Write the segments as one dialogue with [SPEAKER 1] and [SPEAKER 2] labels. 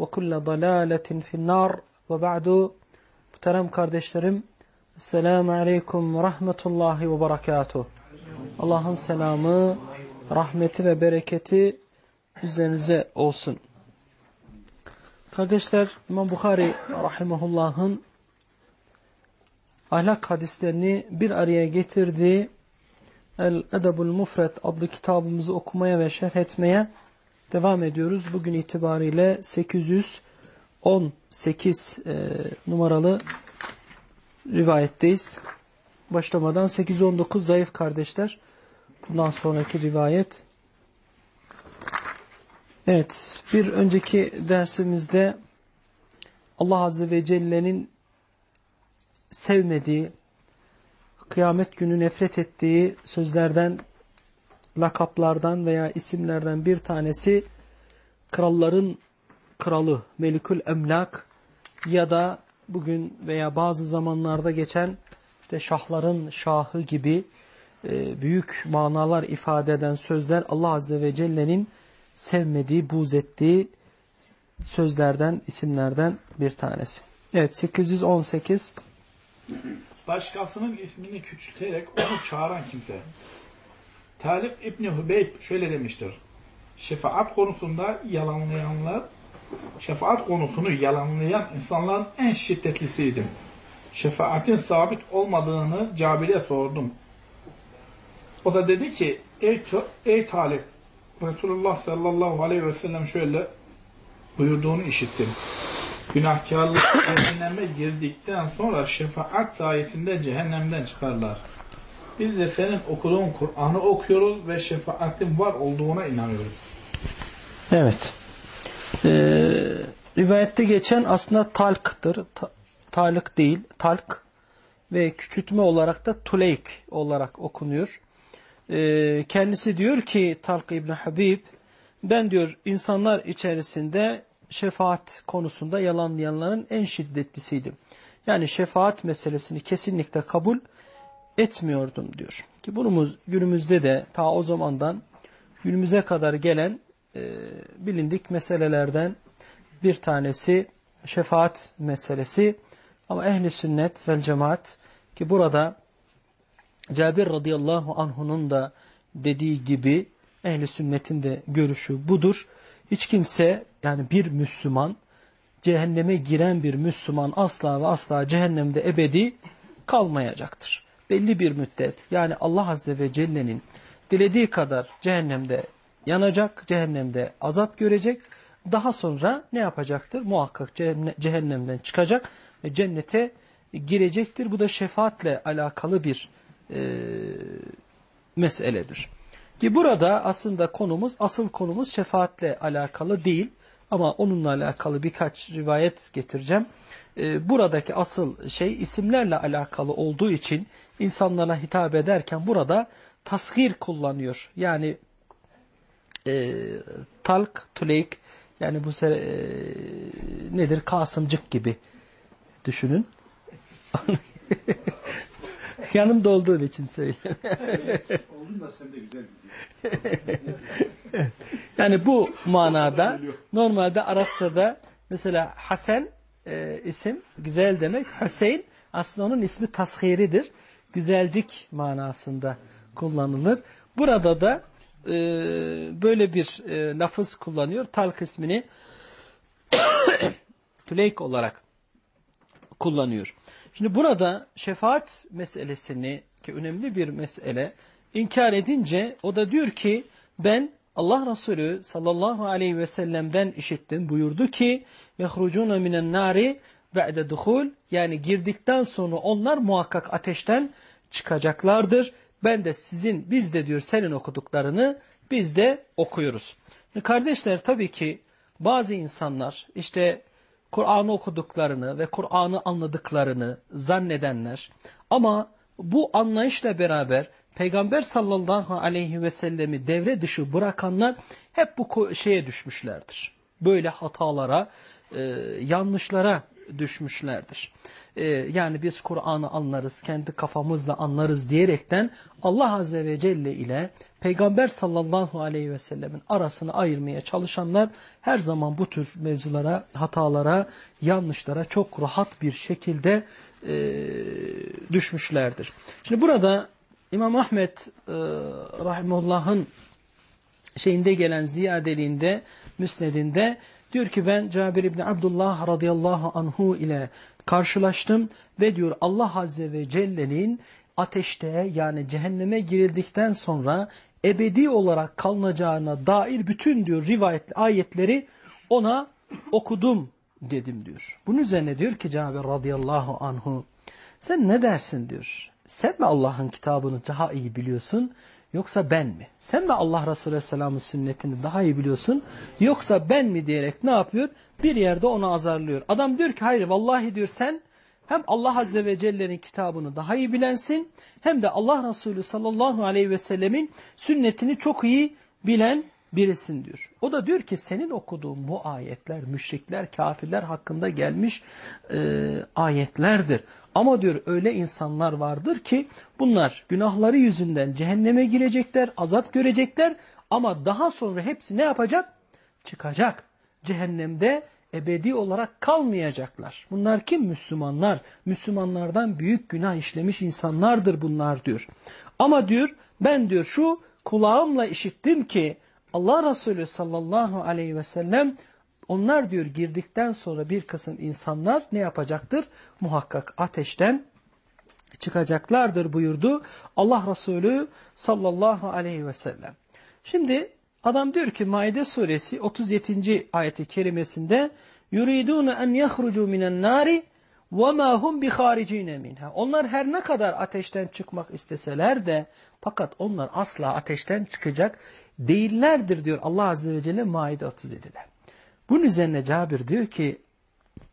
[SPEAKER 1] ve kulle dalaletin finnar. Ve ba'du. Muhterem kardeşlerim Selamun Aleyküm ve Rahmetullahi ve Berekatuhu. Allah'ın selamı, rahmeti ve bereketi üzerinize olsun. Kardeşler İmam Bukhari Rahimahullah'ın ahlak hadislerini bir araya getirdiği El-Edebul Mufret adlı kitabımızı okumaya ve şerh etmeye devam ediyoruz. Bugün itibariyle 818 e, numaralı rivayetteyiz. Başlamadan 819 zayıf kardeşler. Bundan sonraki rivayet. Evet, bir önceki dersimizde Allah Azze ve Celle'nin sevmediği, kıyamet günü nefret ettiği sözlerden, lakaplardan veya isimlerden bir tanesi kralların kralı, Melikül Emlak ya da bugün veya bazı zamanlarda geçen işte şahların şahı gibi e, büyük manalar ifade eden sözler Allah Azze ve Celle'nin sevmediği, buz ettiği sözlerden, isimlerden bir tanesi. Evet 818
[SPEAKER 2] Başkasının ismini küçülterek onu çağıran kimse. Talip İbni Hübeyb şöyle demiştir. Şefaat konusunda yalanlayanlar, şefaat konusunu yalanlayan insanların en şiddetlisiydim. Şefaatin sabit olmadığını Cabir'e sordum. O da dedi ki, ey, ey Talip, Resulullah sallallahu aleyhi ve sellem şöyle buyurduğunu işittim. Günahkarlık cehenneme girdikten sonra şefaat sayesinde cehennemden çıkarlar. Biz de senin okuduğun Kur'an'ı okuyoruz ve şefaatin var olduğuna inanıyoruz.
[SPEAKER 1] Evet. Ee, rivayette geçen aslında talktır. Ta, talık değil, talk ve küçültme olarak da tuleyk olarak okunuyor. Ee, kendisi diyor ki Talk İbni Habib, ben diyor insanlar içerisinde şefaat konusunda yalanlayanların en şiddetlisiydim. Yani şefaat meselesini kesinlikle kabul etmiyordum diyor. Ki bunumuz günümüzde de ta o zamandan günümüze kadar gelen e, bilindik meselelerden bir tanesi şefaat meselesi. Ama ehli sünnet vel cemaat ki burada Cabir radıyallahu anhunun da dediği gibi ehli sünnetin de görüşü budur. Hiç kimse yani bir Müslüman cehenneme giren bir Müslüman asla ve asla cehennemde ebedi kalmayacaktır. Belli bir müddet yani Allah Azze ve Celle'nin dilediği kadar cehennemde yanacak, cehennemde azap görecek. Daha sonra ne yapacaktır? Muhakkak cehennemden çıkacak ve cennete girecektir. Bu da şefaatle alakalı bir e, meseledir. Ki burada aslında konumuz, asıl konumuz şefaatle alakalı değil. Ama onunla alakalı birkaç rivayet getireceğim. Ee, buradaki asıl şey isimlerle alakalı olduğu için insanlara hitap ederken burada tasgir kullanıyor. Yani e, talk, tuleyk yani bu e, nedir? Kasımcık gibi düşünün. Yanımda olduğun için söylüyorum.
[SPEAKER 3] Oldun da sen de güzel gidiyor.
[SPEAKER 1] Yani bu manada normalde Arapçada mesela Hasan e, isim güzel demek. Hüseyin aslında onun ismi tashiridir. Güzelcik manasında kullanılır. Burada da e, böyle bir e, lafız kullanıyor. Talk ismini Tüleyk olarak kullanıyor. Şimdi burada şefaat meselesini ki önemli bir mesele inkar edince o da diyor ki ben Allah Resulü sallallahu aleyhi ve sellem'den işittim buyurdu ki yahrucuna minen nari ba'de duhul yani girdikten sonra onlar muhakkak ateşten çıkacaklardır. Ben de sizin biz de diyor senin okuduklarını biz de okuyoruz. Kardeşler tabii ki bazı insanlar işte Kur'an'ı okuduklarını ve Kur'an'ı anladıklarını zannedenler ama bu anlayışla beraber Peygamber sallallahu aleyhi ve sellemi devre dışı bırakanlar hep bu şeye düşmüşlerdir. Böyle hatalara, e, yanlışlara düşmüşlerdir. E, yani biz Kur'an'ı anlarız, kendi kafamızla anlarız diyerekten Allah Azze ve Celle ile Peygamber sallallahu aleyhi ve sellemin arasını ayırmaya çalışanlar her zaman bu tür mevzulara, hatalara, yanlışlara çok rahat bir şekilde e, düşmüşlerdir. Şimdi burada İmam Ahmet e, Rahimullah'ın şeyinde gelen ziyadeliğinde, müsnedinde diyor ki ben Cabir İbni Abdullah radıyallahu anhu ile karşılaştım ve diyor Allah Azze ve Celle'nin ateşte yani cehenneme girildikten sonra ebedi olarak kalınacağına dair bütün diyor rivayet ayetleri ona okudum dedim diyor. Bunun üzerine diyor ki Cabir radıyallahu anhu sen ne dersin diyor. Sen mi Allah'ın kitabını daha iyi biliyorsun yoksa ben mi? Sen mi Allah Resulü Aleyhisselam'ın sünnetini daha iyi biliyorsun yoksa ben mi diyerek ne yapıyor? Bir yerde onu azarlıyor. Adam diyor ki hayır vallahi diyor sen hem Allah Azze ve Celle'nin kitabını daha iyi bilensin hem de Allah Resulü sallallahu aleyhi ve sellemin sünnetini çok iyi bilen birisin diyor. O da diyor ki senin okuduğun bu ayetler müşrikler, kafirler hakkında gelmiş e, ayetlerdir. Ama diyor öyle insanlar vardır ki bunlar günahları yüzünden cehenneme girecekler, azap görecekler ama daha sonra hepsi ne yapacak? Çıkacak. Cehennemde ebedi olarak kalmayacaklar. Bunlar kim? Müslümanlar. Müslümanlardan büyük günah işlemiş insanlardır bunlar diyor. Ama diyor ben diyor şu kulağımla işittim ki Allah Resulü sallallahu aleyhi ve sellem onlar diyor girdikten sonra bir kısım insanlar ne yapacaktır? Muhakkak ateşten çıkacaklardır buyurdu Allah Resulü sallallahu aleyhi ve sellem. Şimdi adam diyor ki Maide suresi 37. ayeti kerimesinde yuridun en yahrucu minen nari ve ma hum biharicine minha. Onlar her ne kadar ateşten çıkmak isteseler de fakat onlar asla ateşten çıkacak değillerdir diyor Allah Azze ve Celle Maide 37'de. Bunun üzerine Cabir diyor ki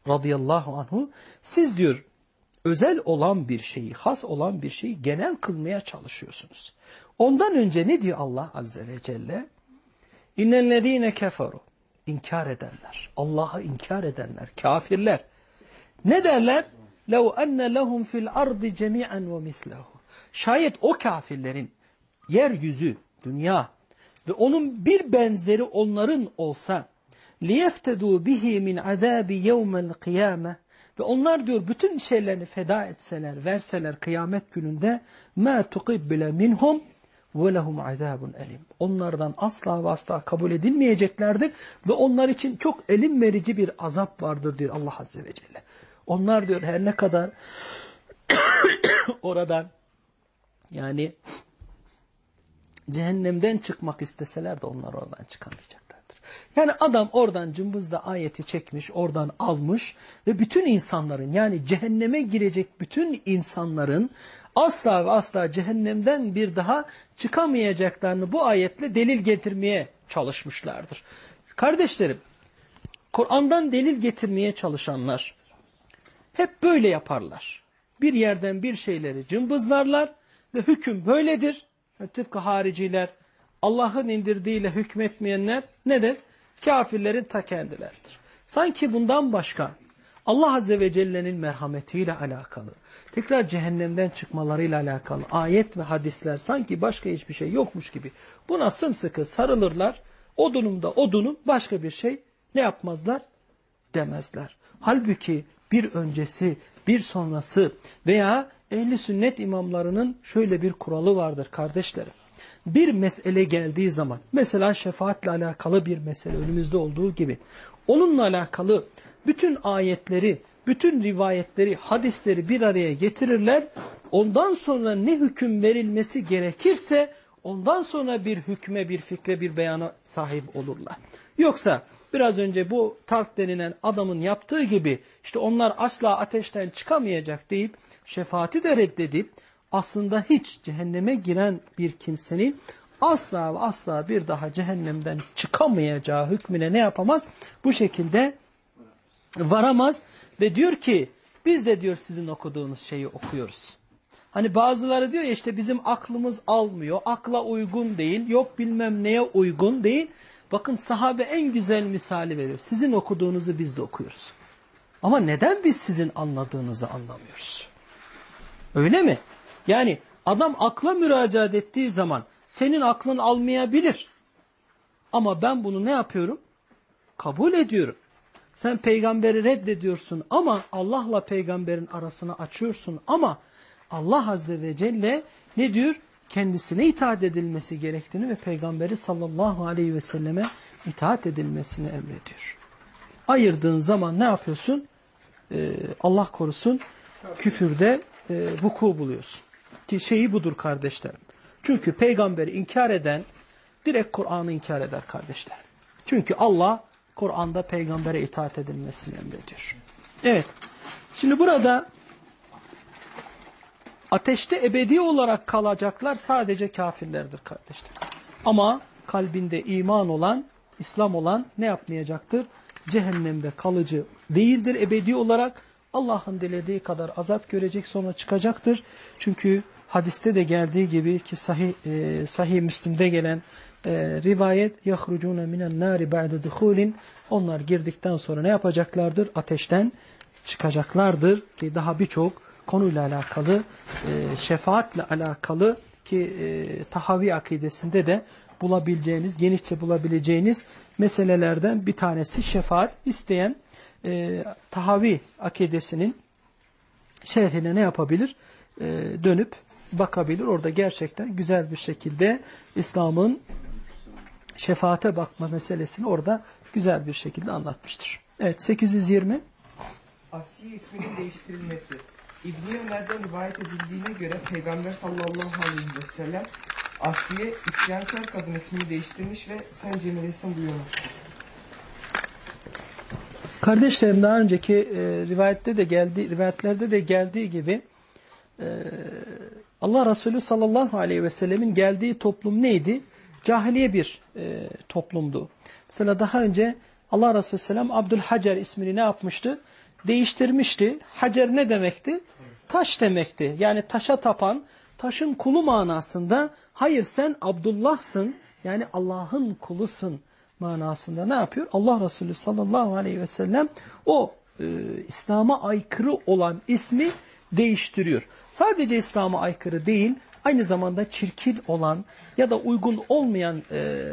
[SPEAKER 1] radıyallahu anhu siz diyor özel olan bir şeyi, has olan bir şeyi genel kılmaya çalışıyorsunuz. Ondan önce ne diyor Allah Azze ve Celle? İnnellezîne keferu. İnkar edenler, Allah'ı inkar edenler, kafirler. Ne derler? لَوْ أَنَّ لَهُمْ فِي الْأَرْضِ جَمِيعًا وَمِثْلَهُ Şayet o kafirlerin yeryüzü, dünya ve onun bir benzeri onların olsa لِيَفْتَدُوا بِهِ مِنْ عَذَابِ يَوْمَ الْقِيَامَةِ ve onlar diyor bütün şeylerini feda etseler, verseler kıyamet gününde مَا تُقِبِّلَ مِنْهُمْ وَلَهُمْ عَذَابٌ elim. Onlardan asla ve asla kabul edilmeyeceklerdir ve onlar için çok elim verici bir azap vardır diyor Allah Azze ve Celle. Onlar diyor her ne kadar oradan yani cehennemden çıkmak isteseler de onlar oradan çıkamayacaklardır. Yani adam oradan cımbızda ayeti çekmiş, oradan almış ve bütün insanların yani cehenneme girecek bütün insanların asla ve asla cehennemden bir daha çıkamayacaklarını bu ayetle delil getirmeye çalışmışlardır. Kardeşlerim, Kur'an'dan delil getirmeye çalışanlar hep böyle yaparlar. Bir yerden bir şeyleri cımbızlarlar ve hüküm böyledir. Tıpkı hariciler, Allah'ın indirdiğiyle hükmetmeyenler nedir? Kafirlerin ta kendileridir. Sanki bundan başka Allah Azze ve Celle'nin merhametiyle alakalı, tekrar cehennemden çıkmalarıyla alakalı ayet ve hadisler sanki başka hiçbir şey yokmuş gibi buna sımsıkı sarılırlar. Odunumda odunum başka bir şey ne yapmazlar? Demezler. Halbuki bir öncesi, bir sonrası veya ehli sünnet imamlarının şöyle bir kuralı vardır kardeşlerim. Bir mesele geldiği zaman, mesela şefaatle alakalı bir mesele önümüzde olduğu gibi, onunla alakalı bütün ayetleri, bütün rivayetleri, hadisleri bir araya getirirler. Ondan sonra ne hüküm verilmesi gerekirse ondan sonra bir hükme, bir fikre, bir beyana sahip olurlar. Yoksa biraz önce bu Tark denilen adamın yaptığı gibi işte onlar asla ateşten çıkamayacak deyip şefaati de reddedip aslında hiç cehenneme giren bir kimsenin asla ve asla bir daha cehennemden çıkamayacağı hükmüne ne yapamaz? Bu şekilde varamaz ve diyor ki biz de diyor sizin okuduğunuz şeyi okuyoruz. Hani bazıları diyor ya işte bizim aklımız almıyor, akla uygun değil, yok bilmem neye uygun değil. Bakın sahabe en güzel misali veriyor. Sizin okuduğunuzu biz de okuyoruz. Ama neden biz sizin anladığınızı anlamıyoruz? Öyle mi? Yani adam akla müracaat ettiği zaman senin aklın almayabilir. Ama ben bunu ne yapıyorum? Kabul ediyorum. Sen peygamberi reddediyorsun ama Allah'la peygamberin arasını açıyorsun ama Allah Azze ve Celle ne diyor? Kendisine itaat edilmesi gerektiğini ve peygamberi sallallahu aleyhi ve selleme itaat edilmesini emrediyor. Ayırdığın zaman ne yapıyorsun? Ee, Allah korusun küfürde e, vuku buluyorsun. Ki şeyi budur kardeşlerim. Çünkü peygamberi inkar eden direkt Kur'an'ı inkar eder kardeşler. Çünkü Allah Kur'an'da peygambere itaat edilmesini emrediyor. Evet. Şimdi burada ateşte ebedi olarak kalacaklar sadece kafirlerdir kardeşler. Ama kalbinde iman olan, İslam olan ne yapmayacaktır? Cehennemde kalıcı değildir ebedi olarak. Allah'ın dilediği kadar azap görecek sonra çıkacaktır. Çünkü hadiste de geldiği gibi ki sahih, e, sahih Müslim'de gelen e, rivayet yahrucune minen nari ba'de duhulin onlar girdikten sonra ne yapacaklardır? Ateşten çıkacaklardır ki daha birçok konuyla alakalı, e, şefaatle alakalı ki e, tahavi akidesinde de bulabileceğiniz, genişçe bulabileceğiniz meselelerden bir tanesi şefaat isteyen e, tahavi akidesinin şerhine ne yapabilir? E, dönüp bakabilir. Orada gerçekten güzel bir şekilde İslam'ın şefaate bakma meselesini orada güzel bir şekilde anlatmıştır. Evet 820.
[SPEAKER 4] Asiye isminin değiştirilmesi. İbn-i Ömer'den rivayet edildiğine göre Peygamber sallallahu aleyhi ve sellem Asiye isyankar kadın ismini değiştirmiş ve sen Cemile'sin buyurmuştur.
[SPEAKER 1] Kardeşlerim daha önceki e, rivayette de geldi, rivayetlerde de geldiği gibi e, Allah Resulü sallallahu aleyhi ve sellemin geldiği toplum neydi? Cahiliye bir e, toplumdu. Mesela daha önce Allah Resulü selam Abdülhacer ismini ne yapmıştı? Değiştirmişti. Hacer ne demekti? Taş demekti. Yani taşa tapan, taşın kulu manasında hayır sen Abdullah'sın yani Allah'ın kulusun manasında ne yapıyor? Allah Resulü sallallahu aleyhi ve sellem o e, İslam'a aykırı olan ismi değiştiriyor. Sadece İslam'a aykırı değil, aynı zamanda çirkin olan ya da uygun olmayan e,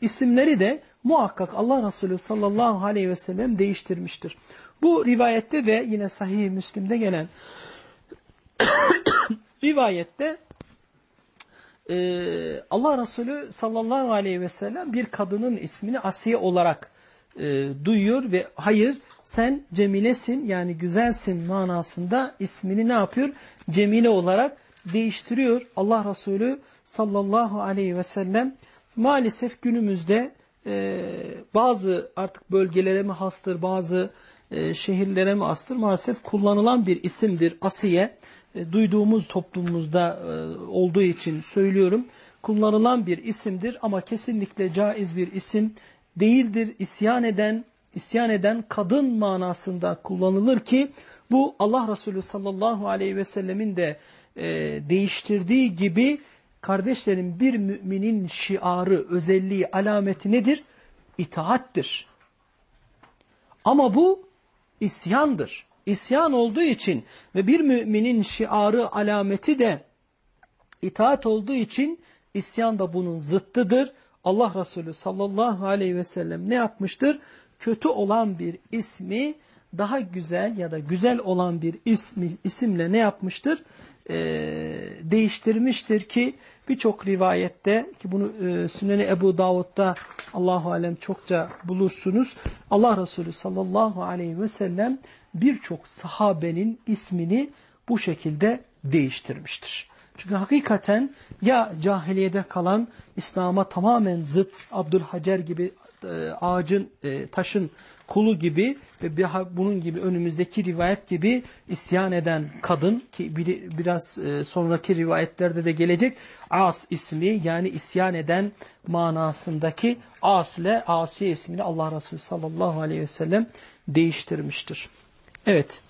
[SPEAKER 1] isimleri de muhakkak Allah Resulü sallallahu aleyhi ve sellem değiştirmiştir. Bu rivayette de yine sahih Müslim'de gelen rivayette e, Allah Resulü sallallahu aleyhi ve sellem bir kadının ismini Asiye olarak e, duyuyor ve hayır sen Cemilesin yani güzelsin manasında ismini ne yapıyor? Cemile olarak değiştiriyor. Allah Resulü sallallahu aleyhi ve sellem maalesef günümüzde e, bazı artık bölgelere mi hastır bazı e, şehirlere mi hastır maalesef kullanılan bir isimdir Asiye. E, duyduğumuz toplumumuzda e, olduğu için söylüyorum. Kullanılan bir isimdir ama kesinlikle caiz bir isim değildir. İsyan eden, isyan eden kadın manasında kullanılır ki bu Allah Resulü sallallahu aleyhi ve sellemin de e, değiştirdiği gibi kardeşlerin bir müminin şiarı, özelliği, alameti nedir? İtaattir. Ama bu isyandır. isyan olduğu için ve bir müminin şiarı alameti de itaat olduğu için isyan da bunun zıttıdır. Allah Resulü sallallahu aleyhi ve sellem ne yapmıştır? Kötü olan bir ismi daha güzel ya da güzel olan bir ismi, isimle ne yapmıştır? Ee, değiştirmiştir ki birçok rivayette ki bunu e, Süneni Ebu Davud'da Allahu Alem çokça bulursunuz. Allah Resulü sallallahu aleyhi ve sellem birçok sahabenin ismini bu şekilde değiştirmiştir. Çünkü hakikaten ya cahiliyede kalan İslam'a tamamen zıt Abdülhacer gibi e, ağacın, e, taşın kulu gibi ve bunun gibi önümüzdeki rivayet gibi isyan eden kadın ki biraz e, sonraki rivayetlerde de gelecek As ismi yani isyan eden manasındaki As ile Asiye ismini Allah Resulü sallallahu aleyhi ve sellem değiştirmiştir. Evet.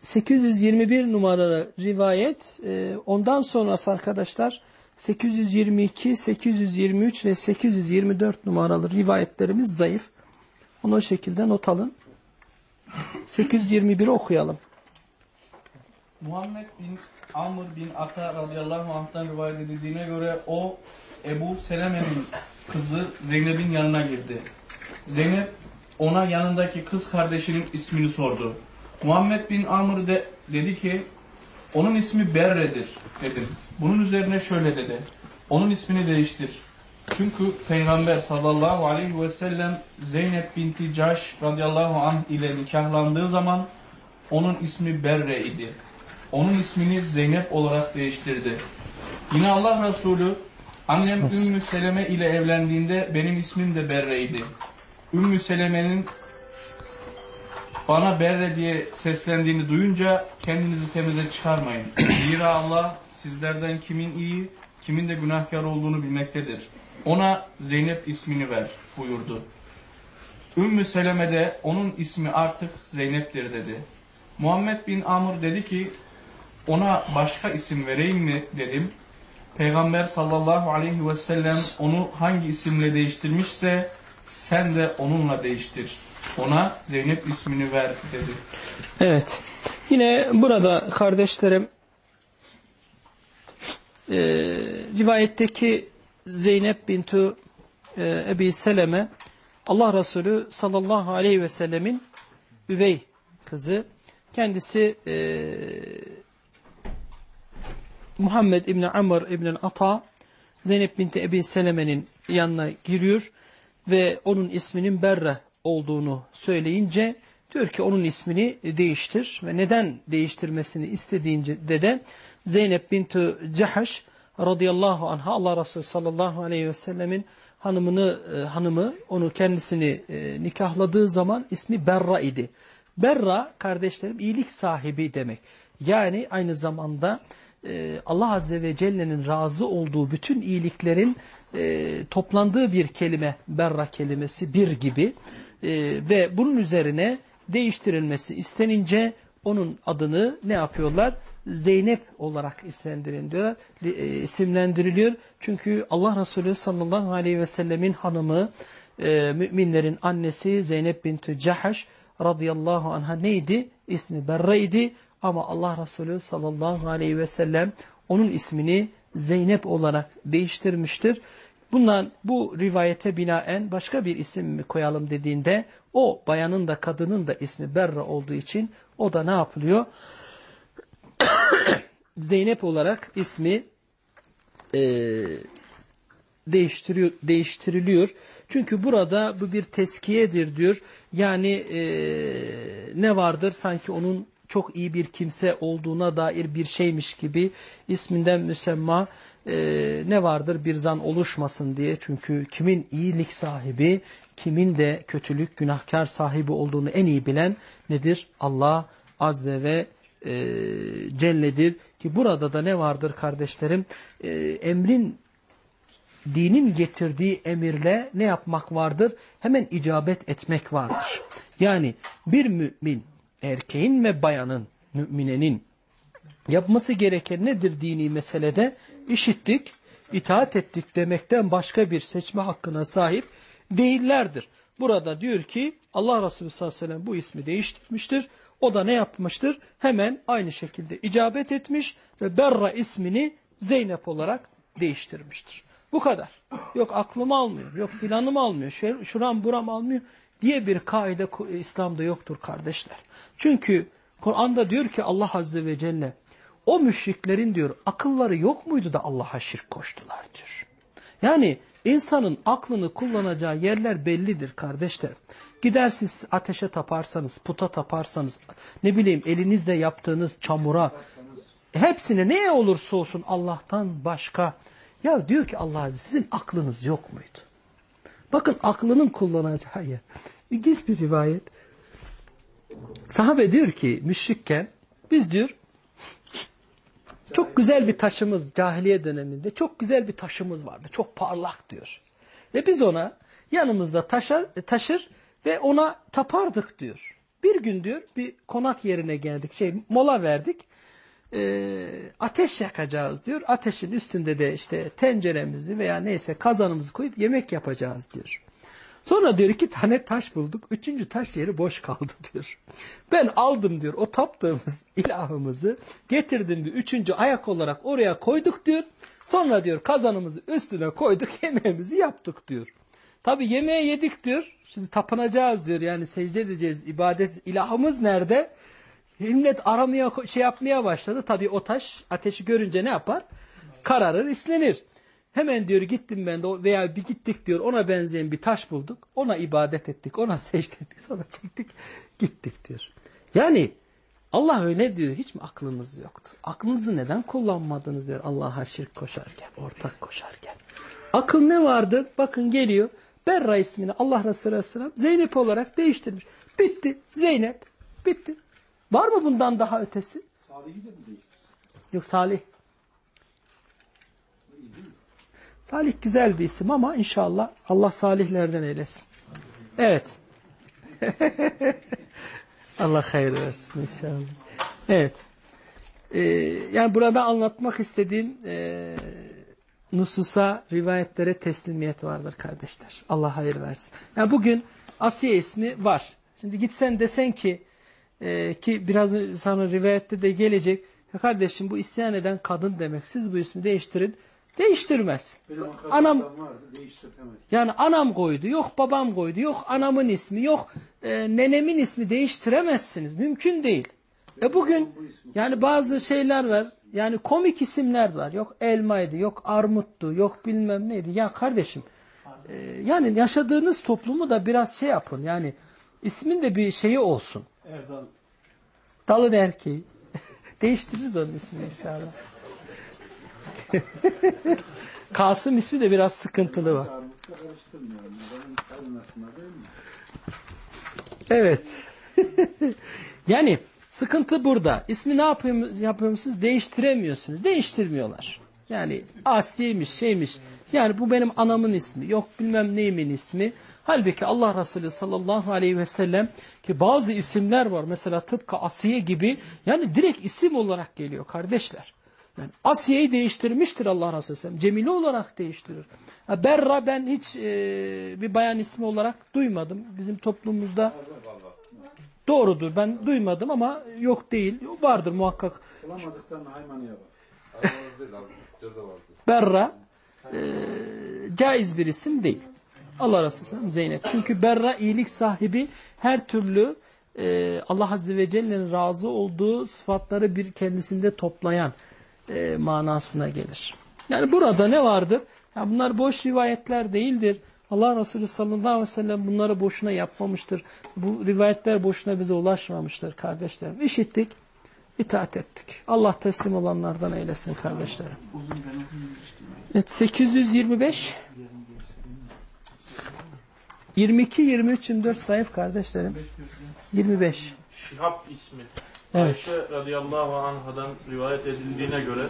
[SPEAKER 1] 821 numaralı rivayet ondan sonrası arkadaşlar 822, 823 ve 824 numaralı rivayetlerimiz zayıf. Onu o şekilde not alın. 821'i okuyalım.
[SPEAKER 5] Muhammed bin Amr bin Ata radıyallahu anh'tan rivayet edildiğine göre o Ebu Seleme'nin kızı Zeynep'in yanına girdi. Zeynep ona yanındaki kız kardeşinin ismini sordu. Muhammed bin Amr de, dedi ki onun ismi Berre'dir dedim. Bunun üzerine şöyle dedi. Onun ismini değiştir. Çünkü Peygamber sallallahu aleyhi ve sellem Zeynep binti Caş radıyallahu anh ile nikahlandığı zaman onun ismi Berre idi. Onun ismini Zeynep olarak değiştirdi. Yine Allah Resulü annem Ümmü Seleme ile evlendiğinde benim ismim de Berre idi. Ümmü Seleme'nin bana Berre diye seslendiğini duyunca kendinizi temize çıkarmayın. Zira Allah sizlerden kimin iyi, kimin de günahkar olduğunu bilmektedir. Ona Zeynep ismini ver buyurdu. Ümmü Seleme de onun ismi artık Zeynep'tir dedi. Muhammed bin Amr dedi ki ona başka isim vereyim mi dedim. Peygamber sallallahu aleyhi ve sellem onu hangi isimle değiştirmişse sen de onunla değiştir. Ona Zeynep ismini ver dedi.
[SPEAKER 1] Evet. Yine burada kardeşlerim e, rivayetteki Zeynep bintu e, Ebi Seleme Allah Resulü sallallahu aleyhi ve sellemin üvey kızı. Kendisi e, Muhammed İbni Amr İbni Ata Zeynep binti Ebi Seleme'nin yanına giriyor ve onun isminin Berre olduğunu söyleyince diyor ki onun ismini değiştir ve neden değiştirmesini istediğince de de Zeynep binti Cahaş radıyallahu anha Allah Resulü sallallahu aleyhi ve sellemin hanımını e, hanımı onu kendisini e, nikahladığı zaman ismi Berra idi. Berra kardeşlerim iyilik sahibi demek. Yani aynı zamanda e, Allah Azze ve Celle'nin razı olduğu bütün iyiliklerin toplandığı bir kelime Berra kelimesi bir gibi ve bunun üzerine değiştirilmesi istenince onun adını ne yapıyorlar? Zeynep olarak isimlendiriliyor. E, isimlendiriliyor. Çünkü Allah Resulü sallallahu aleyhi ve sellemin hanımı, e, müminlerin annesi Zeynep binti Cahaş radıyallahu anha neydi? İsmi Berra idi. Ama Allah Resulü sallallahu aleyhi ve sellem onun ismini Zeynep olarak değiştirmiştir. Bundan bu rivayete binaen başka bir isim mi koyalım dediğinde o bayanın da kadının da ismi Berra olduğu için o da ne yapılıyor? Zeynep olarak ismi e, değiştiriyor, değiştiriliyor. Çünkü burada bu bir teskiyedir diyor. Yani e, ne vardır sanki onun çok iyi bir kimse olduğuna dair bir şeymiş gibi isminden müsemma e, ne vardır bir zan oluşmasın diye. Çünkü kimin iyilik sahibi, kimin de kötülük, günahkar sahibi olduğunu en iyi bilen nedir? Allah Azze ve e, Celle'dir. Ki burada da ne vardır kardeşlerim? E, emrin, dinin getirdiği emirle ne yapmak vardır? Hemen icabet etmek vardır. Yani bir mümin, erkeğin ve bayanın, müminenin yapması gereken nedir dini meselede? İşittik, itaat ettik demekten başka bir seçme hakkına sahip değillerdir. Burada diyor ki Allah Resulü sallallahu aleyhi ve sellem bu ismi değiştirmiştir. O da ne yapmıştır? Hemen aynı şekilde icabet etmiş ve Berra ismini Zeynep olarak değiştirmiştir. Bu kadar. Yok aklım almıyor, yok filanım almıyor, şur- şuram buram almıyor diye bir kaide İslam'da yoktur kardeşler. Çünkü Kur'an'da diyor ki Allah Azze ve Celle o müşriklerin diyor akılları yok muydu da Allah'a şirk koştular diyor. Yani insanın aklını kullanacağı yerler bellidir kardeşlerim. Gider siz ateşe taparsanız, puta taparsanız, ne bileyim elinizle yaptığınız çamura, hepsine neye olursa olsun Allah'tan başka. Ya diyor ki Allah Azze sizin aklınız yok muydu? Bakın aklının kullanacağı yer. İlginç bir rivayet. Sahabe diyor ki müşrikken biz diyor çok güzel bir taşımız cahiliye döneminde çok güzel bir taşımız vardı. Çok parlak diyor. Ve biz ona yanımızda taşır, taşır ve ona tapardık diyor. Bir gün diyor bir konak yerine geldik. Şey mola verdik. Ee, ateş yakacağız diyor. Ateşin üstünde de işte tenceremizi veya neyse kazanımızı koyup yemek yapacağız diyor. Sonra diyor iki tane taş bulduk. Üçüncü taş yeri boş kaldı diyor. Ben aldım diyor o taptığımız ilahımızı getirdim diyor. Üçüncü ayak olarak oraya koyduk diyor. Sonra diyor kazanımızı üstüne koyduk yemeğimizi yaptık diyor. Tabi yemeği yedik diyor. Şimdi tapınacağız diyor yani secde edeceğiz ibadet ilahımız nerede? Millet aramaya şey yapmaya başladı. Tabi o taş ateşi görünce ne yapar? Kararır, islenir. Hemen diyor gittim ben de veya bir gittik diyor ona benzeyen bir taş bulduk. Ona ibadet ettik, ona secde ettik. Sonra çektik, gittik diyor. Yani Allah öyle diyor. Hiç mi aklınız yoktu? Aklınızı neden kullanmadınız diyor Allah'a şirk koşarken, ortak koşarken. Akıl ne vardır? Bakın geliyor. Berra ismini Allah Resulü Aleyhisselam Zeynep olarak değiştirmiş. Bitti. Zeynep. Bitti. Var mı bundan daha ötesi?
[SPEAKER 3] Salih'i de mi değiştirsin?
[SPEAKER 1] Yok Salih. Salih güzel bir isim ama inşallah Allah salihlerden eylesin. Evet. Allah hayır versin inşallah. Evet. Ee, yani burada anlatmak istediğim e, nususa, rivayetlere teslimiyet vardır kardeşler. Allah hayır versin. Yani bugün Asiye ismi var. Şimdi gitsen desen ki e, ki biraz sonra rivayette de gelecek. Ya kardeşim bu isyan eden kadın demek. Siz bu ismi değiştirin. Değiştirmez. Anam
[SPEAKER 3] vardı
[SPEAKER 1] yani anam koydu, yok babam koydu, yok anamın ismi, yok e, nenemin ismi değiştiremezsiniz. Mümkün değil. E bugün yani bazı şeyler var. Yani komik isimler var. Yok elmaydı, yok armuttu, yok bilmem neydi. Ya kardeşim e, yani yaşadığınız toplumu da biraz şey yapın. Yani ismin de bir şeyi olsun.
[SPEAKER 5] Erdal.
[SPEAKER 1] Dalın erkeği. Değiştiririz onun ismini inşallah. Kasım ismi de biraz sıkıntılı var. Evet. yani sıkıntı burada. İsmi ne yapıyor, yapıyor musunuz? Değiştiremiyorsunuz. Değiştirmiyorlar. Yani Asiye'ymiş, şeymiş. Yani bu benim anamın ismi. Yok bilmem neyimin ismi. Halbuki Allah Resulü sallallahu aleyhi ve sellem ki bazı isimler var. Mesela tıpkı Asiye gibi. Yani direkt isim olarak geliyor kardeşler. Yani Asiye'yi değiştirmiştir Allah Resulü sellem. Cemile olarak değiştirir. Berra ben hiç e, bir bayan ismi olarak duymadım. Bizim toplumumuzda doğrudur. Ben duymadım ama yok değil. Vardır muhakkak.
[SPEAKER 3] Bulamadıklarını Haymani'ye bak.
[SPEAKER 1] Berra e, caiz bir isim değil. Allah Resulü sellem Zeynep. Çünkü Berra iyilik sahibi her türlü e, Allah Azze ve Celle'nin razı olduğu sıfatları bir kendisinde toplayan e, manasına gelir. Yani burada ne vardır? Ya bunlar boş rivayetler değildir. Allah Resulü sallallahu aleyhi ve sellem bunları boşuna yapmamıştır. Bu rivayetler boşuna bize ulaşmamıştır kardeşlerim. İşittik, itaat ettik. Allah teslim olanlardan eylesin kardeşlerim. Evet, 825 22, 23, 24 sayf kardeşlerim. 25.
[SPEAKER 6] Şihab ismi.
[SPEAKER 1] Evet.
[SPEAKER 6] Ayşe radıyallahu anhadan rivayet edildiğine göre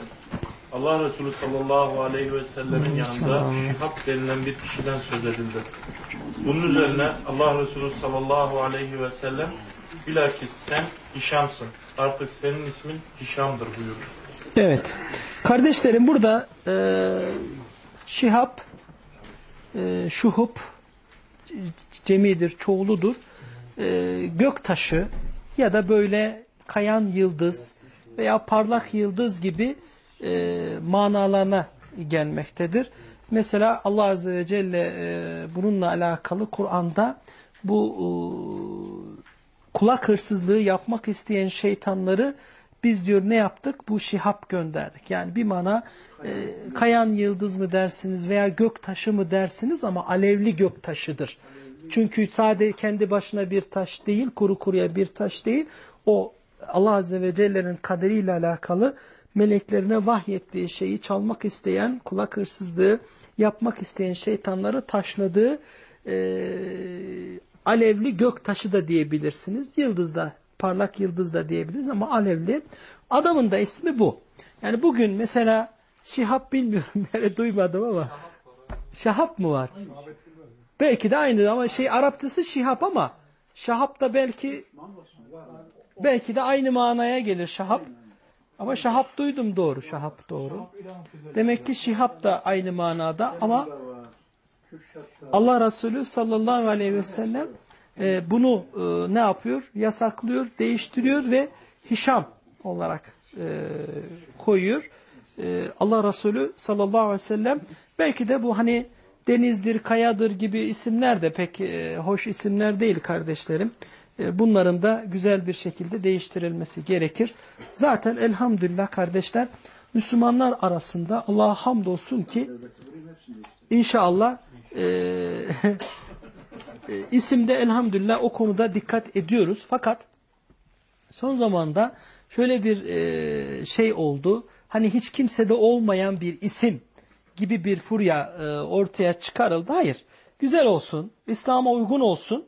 [SPEAKER 6] Allah Resulü sallallahu aleyhi ve sellemin yanında Şihab denilen bir kişiden söz edildi. Bunun üzerine Allah Resulü sallallahu aleyhi ve sellem bilakis sen Hişam'sın. Artık senin ismin Hişam'dır buyurdu.
[SPEAKER 1] Evet. Kardeşlerim burada e, şihab, e, şuhub, cemidir, çoğuludur. E, gök taşı ya da böyle kayan yıldız veya parlak yıldız gibi e, manalarına gelmektedir. Mesela Allah Azze ve Celle e, bununla alakalı Kur'an'da bu e, kulak hırsızlığı yapmak isteyen şeytanları biz diyor ne yaptık? Bu şihap gönderdik. Yani bir mana e, kayan yıldız mı dersiniz veya gök taşı mı dersiniz ama alevli gök taşıdır. Çünkü sadece kendi başına bir taş değil, kuru kuruya bir taş değil. O Allah Azze ve Celle'nin kaderiyle alakalı meleklerine vahyettiği şeyi çalmak isteyen, kulak hırsızlığı yapmak isteyen şeytanları taşladığı e, alevli gök taşı da diyebilirsiniz. Yıldız da, parlak yıldız da diyebiliriz ama alevli. Adamın da ismi bu. Yani bugün mesela Şihap bilmiyorum, böyle duymadım ama. Şahap mı var? Belki de aynı ama şey Arapçası şihap ama şahap da belki belki de aynı manaya gelir şahap. Ama şahap duydum doğru, şahap doğru. Demek ki şihap da aynı manada ama Allah Resulü sallallahu aleyhi ve sellem e, bunu e, ne yapıyor? Yasaklıyor, değiştiriyor ve Hişam olarak e, koyuyor. E, Allah Resulü sallallahu aleyhi ve sellem belki de bu hani denizdir, kayadır gibi isimler de pek e, hoş isimler değil kardeşlerim. E, bunların da güzel bir şekilde değiştirilmesi gerekir. Zaten elhamdülillah kardeşler Müslümanlar arasında Allah'a hamdolsun ki inşallah e, e, isimde elhamdülillah o konuda dikkat ediyoruz. Fakat son zamanda şöyle bir e, şey oldu. Hani hiç kimsede olmayan bir isim gibi bir furya ortaya çıkarıldı. Hayır. Güzel olsun. İslam'a uygun olsun.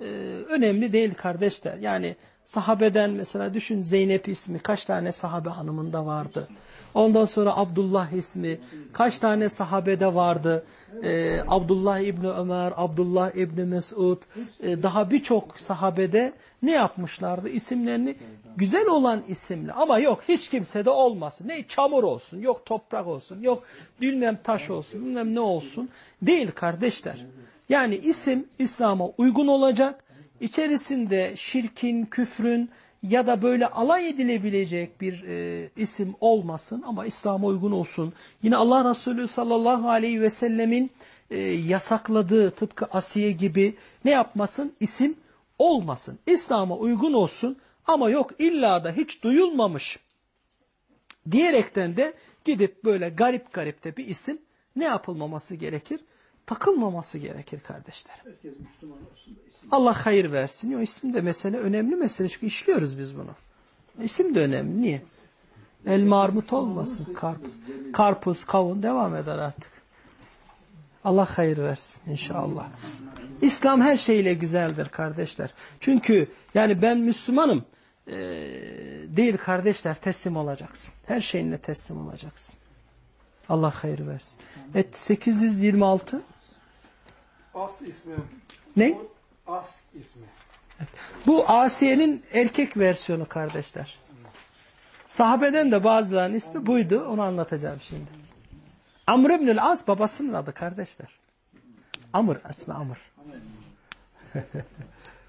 [SPEAKER 1] E, önemli değil kardeşler. Yani sahabeden mesela düşün Zeynep ismi kaç tane sahabe hanımında vardı. Ondan sonra Abdullah ismi kaç tane sahabede vardı. Ee, Abdullah İbni Ömer, Abdullah İbni Mesud e, daha birçok sahabede ne yapmışlardı? İsimlerini güzel olan isimli ama yok hiç kimsede olmasın. Ne çamur olsun, yok toprak olsun, yok bilmem taş olsun, bilmem ne olsun. Değil kardeşler. Yani isim İslam'a uygun olacak. İçerisinde şirkin, küfrün ya da böyle alay edilebilecek bir e, isim olmasın ama İslam'a uygun olsun. Yine Allah Resulü sallallahu aleyhi ve sellemin e, yasakladığı tıpkı Asiye gibi ne yapmasın? İsim olmasın. İslam'a uygun olsun ama yok illa da hiç duyulmamış diyerekten de gidip böyle garip garip de bir isim ne yapılmaması gerekir? Takılmaması gerekir kardeşler. Allah hayır versin. O isim de mesele önemli mesele çünkü işliyoruz biz bunu. İsim de önemli. Niye? Elma armut olmasın. Karp, karpuz, kavun devam eder artık. Allah hayır versin inşallah. İslam her şeyle güzeldir kardeşler. Çünkü yani ben Müslümanım e, değil kardeşler teslim olacaksın. Her şeyinle teslim olacaksın. Allah hayır versin. Et 826
[SPEAKER 2] As ismi.
[SPEAKER 1] ne?
[SPEAKER 2] As ismi.
[SPEAKER 1] Bu Asiye'nin erkek versiyonu kardeşler. Sahabeden de bazılarının ismi buydu. Onu anlatacağım şimdi. Amr ibn As babasının adı kardeşler. Amr ismi Amr.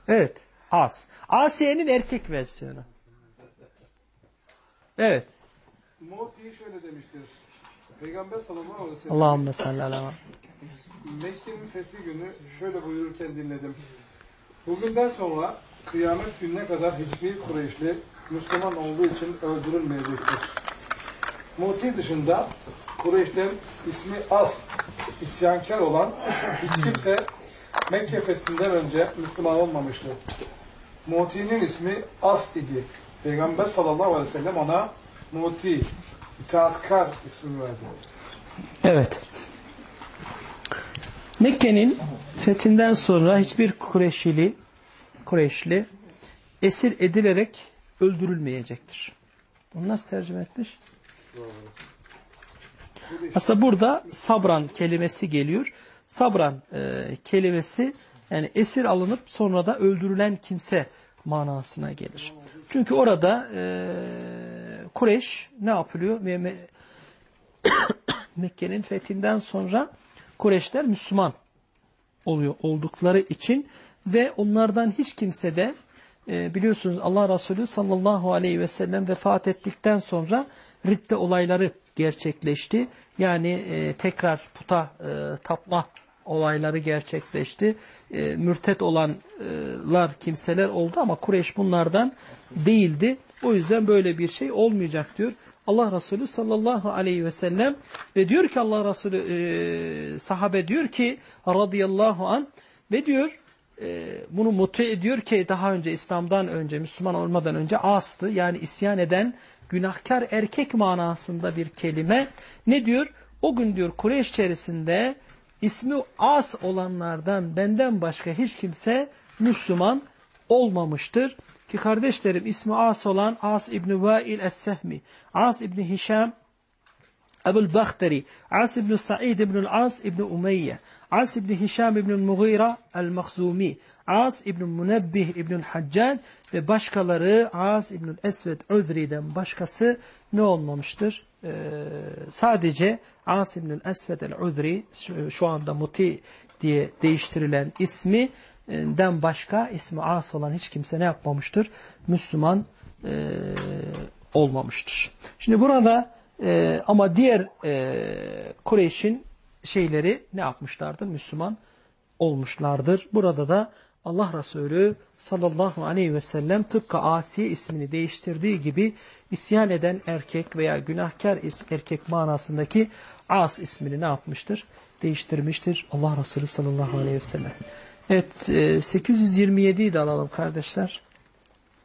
[SPEAKER 1] evet. As. Asiye'nin erkek versiyonu. Evet.
[SPEAKER 2] Muti şöyle demiştir. Peygamber sallallahu aleyhi ve sellem
[SPEAKER 1] Allahümme salli ala.
[SPEAKER 2] Mekke'nin fethi günü şöyle buyururken dinledim. Bugünden sonra kıyamet gününe kadar hiçbir Kureyşli Müslüman olduğu için öldürülmeyecektir. Muti dışında Kureyş'ten ismi As, isyankar olan hiç kimse Mekke fethinden önce Müslüman olmamıştı. Muti'nin ismi As idi. Peygamber sallallahu aleyhi ve sellem ona Muti, itaatkar ismini verdi.
[SPEAKER 1] Evet. Mekke'nin fethinden sonra hiçbir Kureyşli, Kureyşli esir edilerek öldürülmeyecektir. Bunu nasıl tercüme etmiş? Aslında burada sabran kelimesi geliyor. Sabran e, kelimesi yani esir alınıp sonra da öldürülen kimse manasına gelir. Çünkü orada e, Kureyş ne yapılıyor? Me- Mekke'nin fethinden sonra Kureyşler Müslüman oluyor oldukları için ve onlardan hiç kimse de e, biliyorsunuz Allah Resulü sallallahu aleyhi ve sellem vefat ettikten sonra ridde olayları gerçekleşti. Yani e, tekrar puta e, tapma olayları gerçekleşti. E, mürtet olanlar kimseler oldu ama Kureyş bunlardan değildi. O yüzden böyle bir şey olmayacak diyor. Allah Resulü sallallahu aleyhi ve sellem ve diyor ki Allah Resulü e, sahabe diyor ki radıyallahu an ve diyor e, bunu mutlu ediyor ki daha önce İslam'dan önce Müslüman olmadan önce astı yani isyan eden günahkar erkek manasında bir kelime ne diyor? O gün diyor Kureyş içerisinde ismi as olanlardan benden başka hiç kimse Müslüman olmamıştır. Ki kardeşlerim ismi As olan As İbni Vail Es-Sehmi, As İbni Hişam Ebul Bakhtari, As İbni Sa'id İbni As İbni Umeyye, As İbni Hişam İbni Mughira El-Makhzumi, As İbni Munebbih İbni Haccal ve başkaları As İbni Esved Udri'den başkası ne olmamıştır? Ee, sadece As İbni Esved El-Udri şu anda Muti diye değiştirilen ismi den başka ismi as olan hiç kimse ne yapmamıştır? Müslüman olmamıştır. Şimdi burada ama diğer e, Kureyş'in şeyleri ne yapmışlardır? Müslüman olmuşlardır. Burada da Allah Resulü sallallahu aleyhi ve sellem tıpkı Asiye ismini değiştirdiği gibi isyan eden erkek veya günahkar erkek manasındaki As ismini ne yapmıştır? Değiştirmiştir Allah Resulü sallallahu aleyhi ve sellem. Evet 827'yi de alalım kardeşler.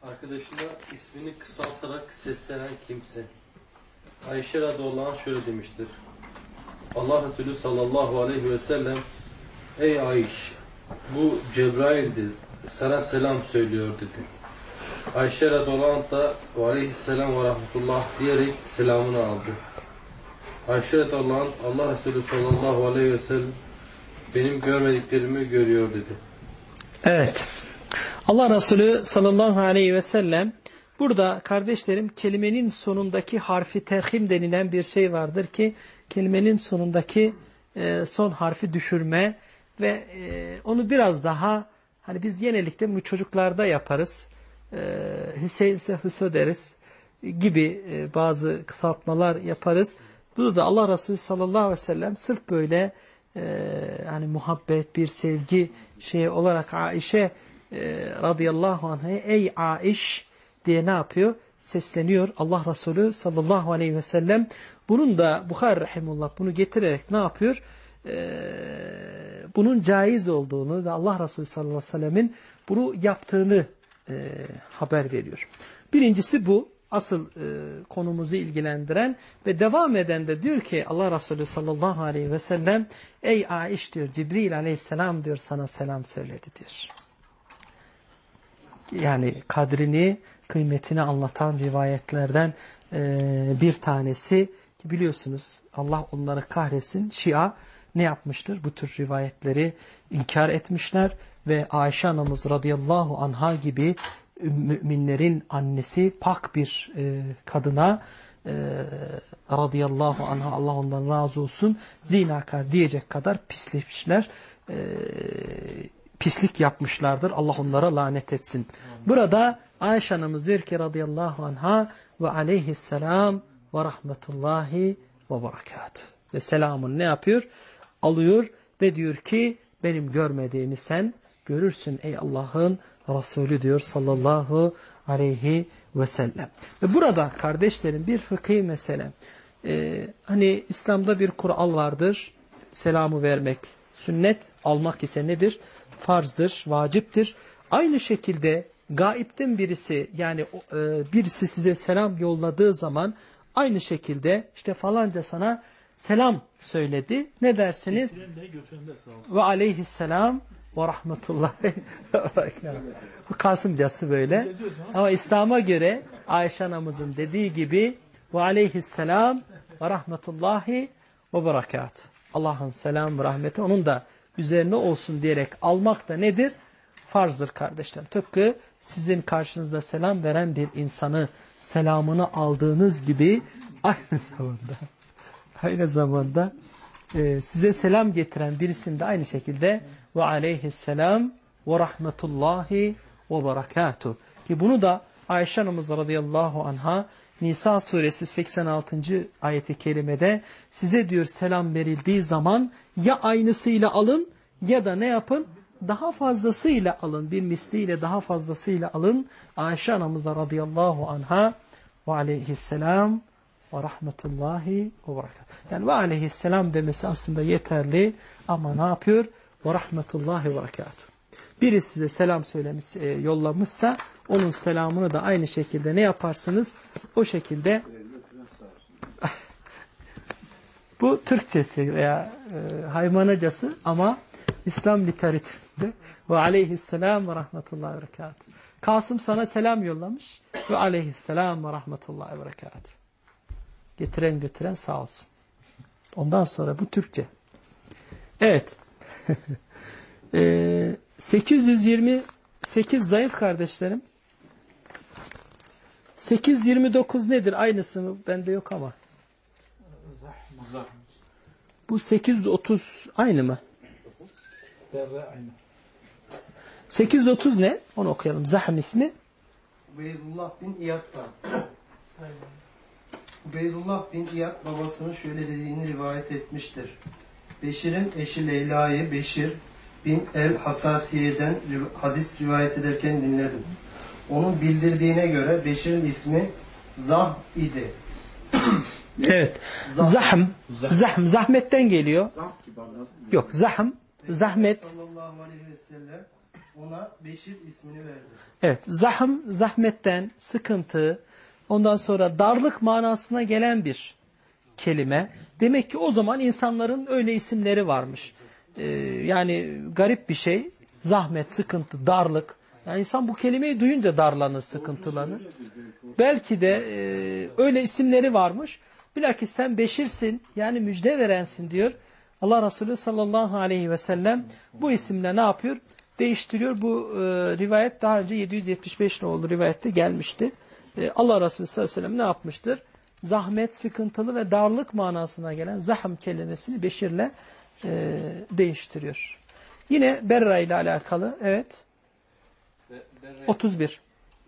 [SPEAKER 7] Arkadaşına ismini kısaltarak seslenen kimse. Ayşe radıyallahu şöyle demiştir. Allah Resulü sallallahu aleyhi ve sellem Ey Ayş bu Cebrail'dir. Sana selam söylüyor dedi. Ayşe radıyallahu da ve aleyhisselam ve rahmetullah diyerek selamını aldı. Ayşe radıyallahu anh Allah Resulü sallallahu aleyhi ve sellem benim görmediklerimi görüyor dedi.
[SPEAKER 1] Evet. Allah Resulü sallallahu aleyhi ve sellem burada kardeşlerim kelimenin sonundaki harfi terhim denilen bir şey vardır ki kelimenin sonundaki e, son harfi düşürme ve e, onu biraz daha hani biz genellikle bunu çocuklarda yaparız. E, Hüseyin ise Hüso deriz gibi e, bazı kısaltmalar yaparız. Burada da Allah Resulü sallallahu aleyhi ve sellem sırf böyle e, hani muhabbet, bir sevgi şeyi olarak Aişe e, radıyallahu anh'a ey Aiş diye ne yapıyor? Sesleniyor Allah Resulü sallallahu aleyhi ve sellem. Bunun da Bukhari Rahimullah bunu getirerek ne yapıyor? Ee, bunun caiz olduğunu ve Allah Resulü sallallahu aleyhi ve sellemin bunu yaptığını e, haber veriyor. Birincisi bu asıl e, konumuzu ilgilendiren ve devam eden de diyor ki Allah Resulü sallallahu aleyhi ve sellem ey Aiş diyor Cibril aleyhisselam diyor sana selam söyledi diyor. Yani kadrini, kıymetini anlatan rivayetlerden e, bir tanesi biliyorsunuz Allah onları kahretsin Şia ne yapmıştır? Bu tür rivayetleri inkar etmişler ve Ayşe anamız radıyallahu anha gibi müminlerin annesi pak bir e, kadına e, radıyallahu anha Allah ondan razı olsun zinakar diyecek kadar pisleşmişler. E, pislik yapmışlardır. Allah onlara lanet etsin. Burada Ayşe anamız diyor ki radıyallahu anha ve aleyhisselam ve rahmetullahi ve berekatuhu. Ve selamun ne yapıyor? Alıyor ve diyor ki benim görmediğimi sen görürsün ey Allah'ın Resulü diyor sallallahu aleyhi ve sellem. Ve burada kardeşlerim bir fıkhi mesele. Ee, hani İslam'da bir kural vardır. Selamı vermek sünnet, almak ise nedir? Farzdır, vaciptir. Aynı şekilde gaipten birisi yani e, birisi size selam yolladığı zaman aynı şekilde işte falanca sana selam söyledi. Ne dersiniz? Ve aleyhisselam ve rahmetullahi Bu Kasımcası böyle. Ama İslam'a göre Ayşe anamızın dediği gibi ve aleyhisselam ve rahmetullahi ve berekat. Allah'ın selam ve rahmeti onun da üzerine olsun diyerek almak da nedir? Farzdır kardeşlerim. Tıpkı sizin karşınızda selam veren bir insanı selamını aldığınız gibi aynı zamanda aynı zamanda e, size selam getiren birisini de aynı şekilde ve aleyhisselam ve rahmetullahi ve berekatuhu. Ki bunu da Ayşe anamız radıyallahu anha Nisa suresi 86. ayeti kerimede size diyor selam verildiği zaman ya aynısıyla alın ya da ne yapın? Daha fazlasıyla alın. Bir misliyle daha fazlasıyla alın. Ayşe anamız da radıyallahu anha ve aleyhisselam ve rahmetullahi ve berekat. Yani ve aleyhisselam demesi aslında yeterli ama ne yapıyor? Ve rahmetullahi ve berekat. Biri size selam söylemiş, e, yollamışsa onun selamını da aynı şekilde ne yaparsınız? O şekilde bu Türkçesi veya e, haymanacası ama İslam literatüründe ve aleyhisselam ve rahmetullahi ve berekat. Kasım sana selam yollamış ve aleyhisselam ve rahmetullahi ve berekat. Getiren götüren sağ olsun. Ondan sonra bu Türkçe. Evet. e, 828 zayıf kardeşlerim. 829 nedir? Aynısı mı? Bende yok ama. Bu 830 aynı mı?
[SPEAKER 2] Berre aynı.
[SPEAKER 1] 830 ne? Onu okuyalım. Zahm ismi.
[SPEAKER 8] Ubeydullah bin İyad'dan. Ubeydullah bin İyad babasının şöyle dediğini rivayet etmiştir. Beşir'in eşi Leyla'yı Beşir bin El Hasasiye'den hadis rivayet ederken dinledim. Onun bildirdiğine göre Beşir'in ismi Zah idi.
[SPEAKER 1] Evet.
[SPEAKER 8] Zahm.
[SPEAKER 1] Zahm. Zahm. Zahmetten geliyor. Yok. Zahm. Zahmet.
[SPEAKER 8] Sallallahu aleyhi ve sellem ona Beşir ismini verdi.
[SPEAKER 1] Evet. Zahm. Zahmetten. Sıkıntı. Ondan sonra darlık manasına gelen bir kelime. Demek ki o zaman insanların öyle isimleri varmış. Ee, yani garip bir şey. Zahmet, sıkıntı, darlık. Yani insan bu kelimeyi duyunca darlanır, sıkıntılanır. Belki de e, öyle isimleri varmış. Bilakis sen beşirsin yani müjde verensin diyor. Allah Resulü sallallahu aleyhi ve sellem bu isimle ne yapıyor? Değiştiriyor. Bu e, rivayet daha önce 775 nolu rivayette gelmişti. E, Allah Resulü sallallahu aleyhi ve sellem ne yapmıştır? Zahmet, sıkıntılı ve darlık manasına gelen zahm kelimesini beşirle e, değiştiriyor. Yine Berra ile alakalı evet
[SPEAKER 7] Ve Berre,
[SPEAKER 1] 31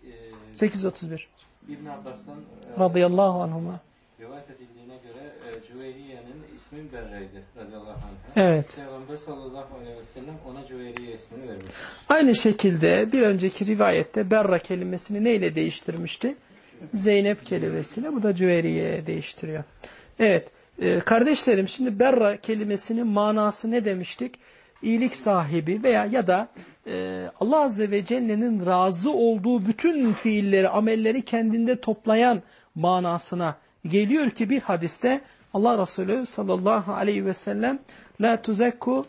[SPEAKER 7] e,
[SPEAKER 1] 831
[SPEAKER 7] İbn Abbas'tan e,
[SPEAKER 1] radıyallahu anhuma.
[SPEAKER 7] rivayet edildiğine göre e, Cüveyriye'nin ismi Berre'ydi radıyallahu anh.
[SPEAKER 1] Evet.
[SPEAKER 7] Peygamber sallallahu aleyhi ve sellem ona Cüveyriye ismini vermiş.
[SPEAKER 1] Aynı şekilde bir önceki rivayette Berra kelimesini neyle değiştirmişti? Zeynep kelimesiyle. Bu da Cüveriye'ye değiştiriyor. Evet. e, kardeşlerim şimdi Berra kelimesinin manası ne demiştik? İyilik sahibi veya ya da e, Allah Azze ve Celle'nin razı olduğu bütün fiilleri, amelleri kendinde toplayan manasına geliyor ki bir hadiste Allah Resulü sallallahu aleyhi ve sellem La tuzekku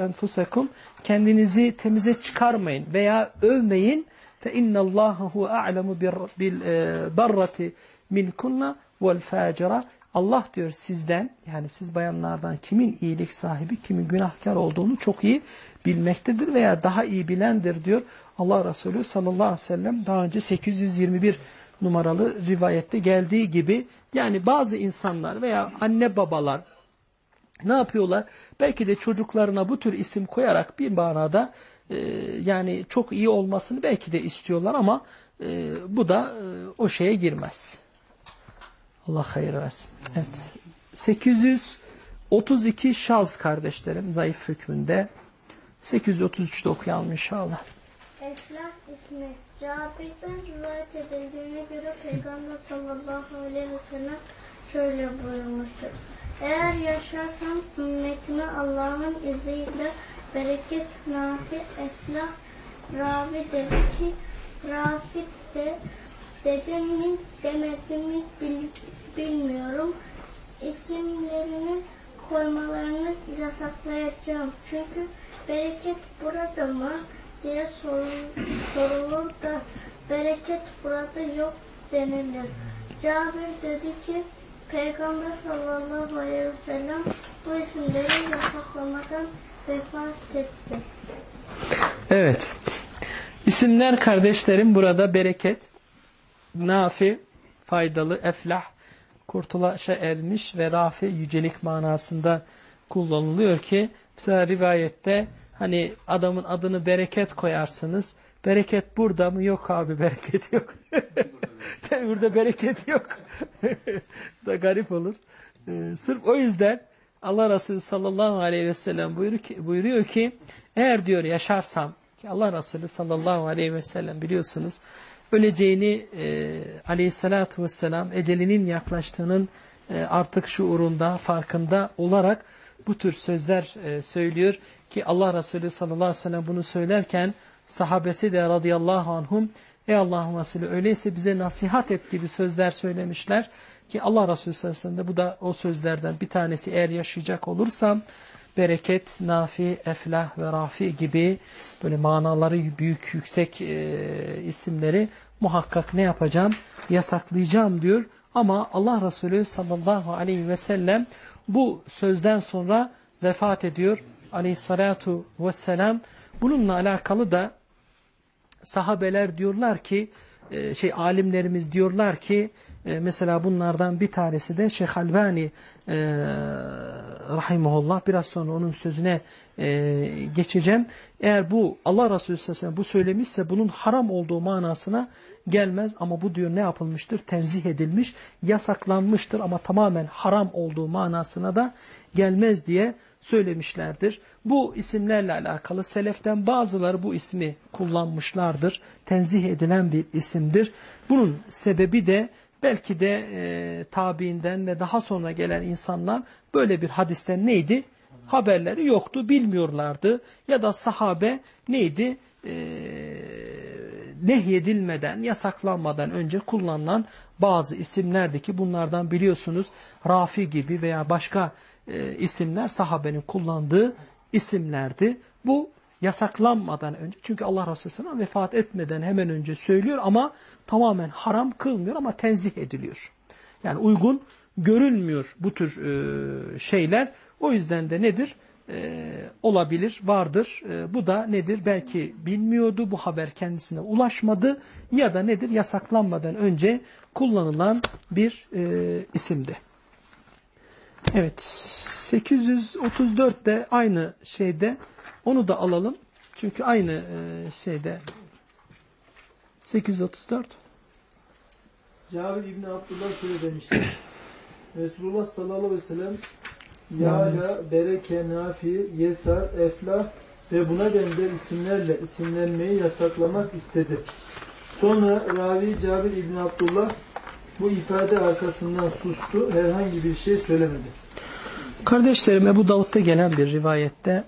[SPEAKER 1] enfusakum kendinizi temize çıkarmayın veya övmeyin a'lemu bil bil, e, barrati minkunna vel facira Allah diyor sizden yani siz bayanlardan kimin iyilik sahibi kimin günahkar olduğunu çok iyi bilmektedir veya daha iyi bilendir diyor Allah Resulü sallallahu aleyhi ve sellem daha önce 821 numaralı rivayette geldiği gibi yani bazı insanlar veya anne babalar ne yapıyorlar? Belki de çocuklarına bu tür isim koyarak bir manada e, yani çok iyi olmasını belki de istiyorlar ama e, bu da e, o şeye girmez. Allah hayır versin. Evet. 832 şaz kardeşlerim zayıf hükmünde. 833'te okuyalım inşallah.
[SPEAKER 9] Esnaf ismi Cabir'den rivayet edildiğine göre Peygamber sallallahu aleyhi ve sellem şöyle buyurmuştur. Eğer yaşarsam ümmetime Allah'ın izniyle bereket, nafi, eflah, ravi dedi ki rafi de dedim mi demedim mi bil- bilmiyorum. İsimlerini koymalarını yasaklayacağım. Çünkü bereket burada mı diye sorul- sorulur da bereket burada yok denilir. Cabir dedi ki Peygamber sallallahu aleyhi ve sellem bu isimleri yasaklamadan
[SPEAKER 1] Evet. İsimler kardeşlerim burada bereket, nafi, faydalı, eflah, kurtulaşa ermiş ve rafi, yücelik manasında kullanılıyor ki mesela rivayette hani adamın adını bereket koyarsınız Bereket burada mı? Yok abi bereket yok. burada bereket yok. da garip olur. Ee, sırf o yüzden Allah Resulü sallallahu aleyhi ve sellem buyuruyor ki, eğer diyor yaşarsam ki Allah Resulü sallallahu aleyhi ve sellem biliyorsunuz öleceğini e, vesselam ecelinin yaklaştığının e, artık şuurunda, farkında olarak bu tür sözler e, söylüyor. Ki Allah Resulü sallallahu aleyhi ve sellem bunu söylerken sahabesi de radıyallahu anhum ey Allah'ın Resulü öyleyse bize nasihat et gibi sözler söylemişler ki Allah Resulü sallallahu aleyhi ve sellem bu da o sözlerden bir tanesi eğer yaşayacak olursam bereket, nafi, eflah ve rafi gibi böyle manaları büyük yüksek e, isimleri muhakkak ne yapacağım? Yasaklayacağım diyor. Ama Allah Resulü sallallahu aleyhi ve sellem bu sözden sonra vefat ediyor. Aleyhissalatu vesselam. Bununla alakalı da sahabeler diyorlar ki, e, şey alimlerimiz diyorlar ki, e, mesela bunlardan bir tanesi de Şeyh Albani e, rahimahullah biraz sonra onun sözüne e, geçeceğim. Eğer bu Allah Resulü sallallahu bu söylemişse bunun haram olduğu manasına gelmez ama bu diyor ne yapılmıştır? Tenzih edilmiş, yasaklanmıştır ama tamamen haram olduğu manasına da gelmez diye söylemişlerdir. Bu isimlerle alakalı seleften bazıları bu ismi kullanmışlardır. Tenzih edilen bir isimdir. Bunun sebebi de belki de e, tabiinden ve daha sonra gelen insanlar böyle bir hadisten neydi? Haberleri yoktu, bilmiyorlardı. Ya da sahabe neydi? E, nehyedilmeden, yasaklanmadan önce kullanılan bazı isimlerdi ki bunlardan biliyorsunuz Rafi gibi veya başka e, isimler sahabenin kullandığı isimlerdi. Bu yasaklanmadan önce çünkü Allah Resulü Sallallahu vefat etmeden hemen önce söylüyor ama tamamen haram kılmıyor ama tenzih ediliyor. Yani uygun görülmüyor bu tür e, şeyler. O yüzden de nedir? E, olabilir, vardır. E, bu da nedir? Belki bilmiyordu, bu haber kendisine ulaşmadı ya da nedir? Yasaklanmadan önce kullanılan bir e, isimdi. Evet, 834 de aynı şeyde. Onu da alalım. Çünkü aynı e, şeyde 834.
[SPEAKER 10] Cabir İbni Abdullah şöyle demiştir. Resulullah sallallahu aleyhi ve sellem Yâla, Bereke, Nafi, Yesar, Eflah ve buna benzer isimlerle isimlenmeyi yasaklamak istedi. Sonra ravi Cabir İbni Abdullah bu ifade arkasından sustu. Herhangi bir şey söylemedi.
[SPEAKER 1] Kardeşlerim Ebu Davud'da gelen bir rivayette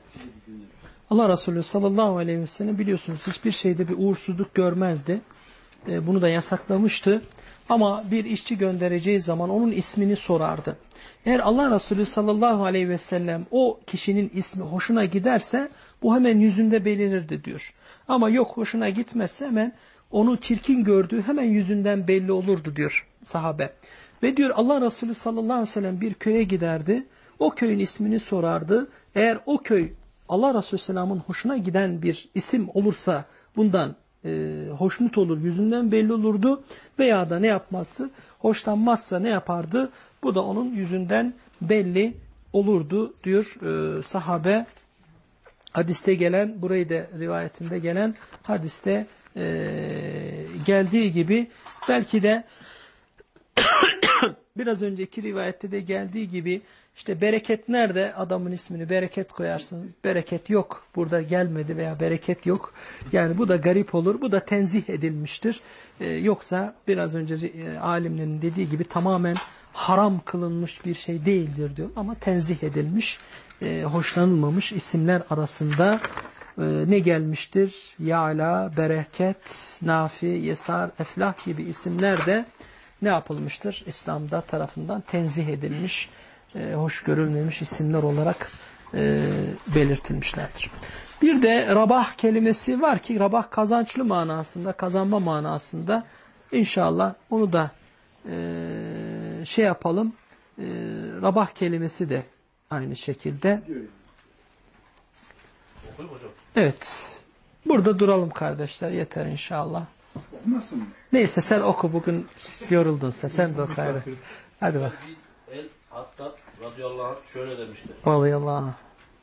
[SPEAKER 1] Allah Resulü sallallahu aleyhi ve sellem biliyorsunuz hiçbir şeyde bir uğursuzluk görmezdi. E, bunu da yasaklamıştı. Ama bir işçi göndereceği zaman onun ismini sorardı. Eğer Allah Resulü sallallahu aleyhi ve sellem o kişinin ismi hoşuna giderse bu hemen yüzünde belirirdi diyor. Ama yok hoşuna gitmezse hemen onu çirkin gördüğü hemen yüzünden belli olurdu diyor sahabe. Ve diyor Allah Resulü sallallahu aleyhi ve sellem bir köye giderdi. O köyün ismini sorardı. Eğer o köy Allah Resulü Selam'ın hoşuna giden bir isim olursa bundan e, hoşnut olur, yüzünden belli olurdu. Veya da ne yapmazsa, hoşlanmazsa ne yapardı? Bu da onun yüzünden belli olurdu diyor e, sahabe. Hadiste gelen, burayı da rivayetinde gelen hadiste e, geldiği gibi belki de biraz önceki rivayette de geldiği gibi işte bereket nerede? Adamın ismini bereket koyarsınız. Bereket yok. Burada gelmedi veya bereket yok. Yani bu da garip olur. Bu da tenzih edilmiştir. Ee, yoksa biraz önce e, alimlerin dediği gibi tamamen haram kılınmış bir şey değildir diyor. Ama tenzih edilmiş, e, hoşlanılmamış isimler arasında e, ne gelmiştir? Ya'la, bereket, nafi, yesar, eflah gibi isimler de ne yapılmıştır? İslam'da tarafından tenzih edilmiş e, hoş görülmemiş isimler olarak e, belirtilmişlerdir. Bir de rabah kelimesi var ki rabah kazançlı manasında, kazanma manasında inşallah onu da e, şey yapalım. Rabah kelimesi de aynı şekilde. Evet. Burada duralım kardeşler. Yeter inşallah.
[SPEAKER 3] Nasıl?
[SPEAKER 1] Neyse sen oku bugün yoruldun sen. Sen de oku. Hadi, hadi bak.
[SPEAKER 7] El Hattat radıyallahu anh şöyle demiştir.
[SPEAKER 1] Radıyallahu anh.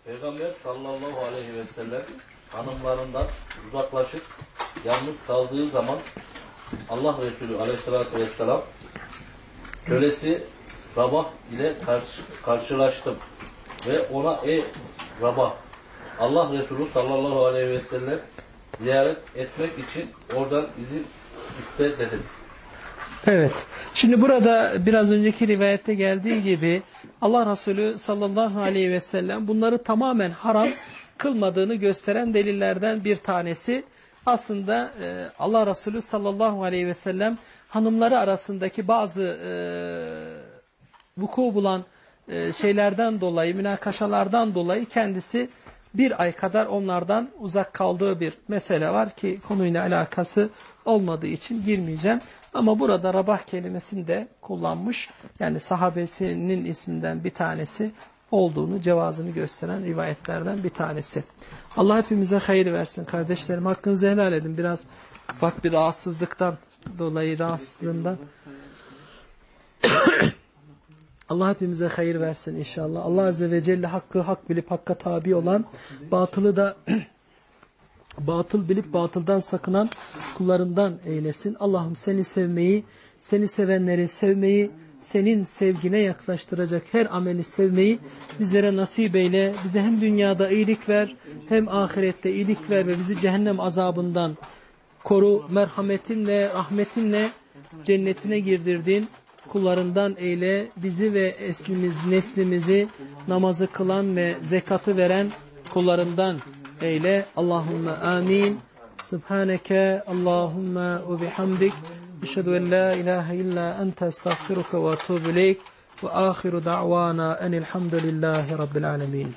[SPEAKER 7] Peygamber sallallahu aleyhi ve sellem hanımlarından uzaklaşıp yalnız kaldığı zaman Allah Resulü aleyhissalatü vesselam kölesi Rabah ile karşı, karşılaştım. Ve ona ey Rabah Allah Resulü sallallahu aleyhi ve sellem ziyaret etmek için oradan izin iste dedim.
[SPEAKER 1] Evet. Şimdi burada biraz önceki rivayette geldiği gibi Allah Resulü sallallahu aleyhi ve sellem bunları tamamen haram kılmadığını gösteren delillerden bir tanesi. Aslında e, Allah Resulü sallallahu aleyhi ve sellem hanımları arasındaki bazı e, vuku bulan e, şeylerden dolayı, münakaşalardan dolayı kendisi bir ay kadar onlardan uzak kaldığı bir mesele var ki konuyla alakası olmadığı için girmeyeceğim. Ama burada rabah kelimesini de kullanmış. Yani sahabesinin isminden bir tanesi olduğunu, cevazını gösteren rivayetlerden bir tanesi. Allah hepimize hayır versin kardeşlerim. Hakkınızı helal edin. Biraz ufak bir rahatsızlıktan dolayı rahatsızlığından. Allah hepimize hayır versin inşallah. Allah Azze ve Celle hakkı hak bilip hakka tabi olan, batılı da batıl bilip batıldan sakınan kullarından eylesin. Allah'ım seni sevmeyi, seni sevenleri sevmeyi, senin sevgine yaklaştıracak her ameli sevmeyi bizlere nasip eyle. Bize hem dünyada iyilik ver, hem ahirette iyilik ver ve bizi cehennem azabından koru. Merhametinle, rahmetinle cennetine girdirdin kullarından eyle. Bizi ve eslimiz, neslimizi namazı kılan ve zekatı veren kullarından eyle. Allahümme amin. Subhaneke Allahümme ve bihamdik. Eşhedü en la ilahe illa ente estağfiruke ve etûbü. Ve ahiru da'vana enilhamdülillahi rabbil alemin.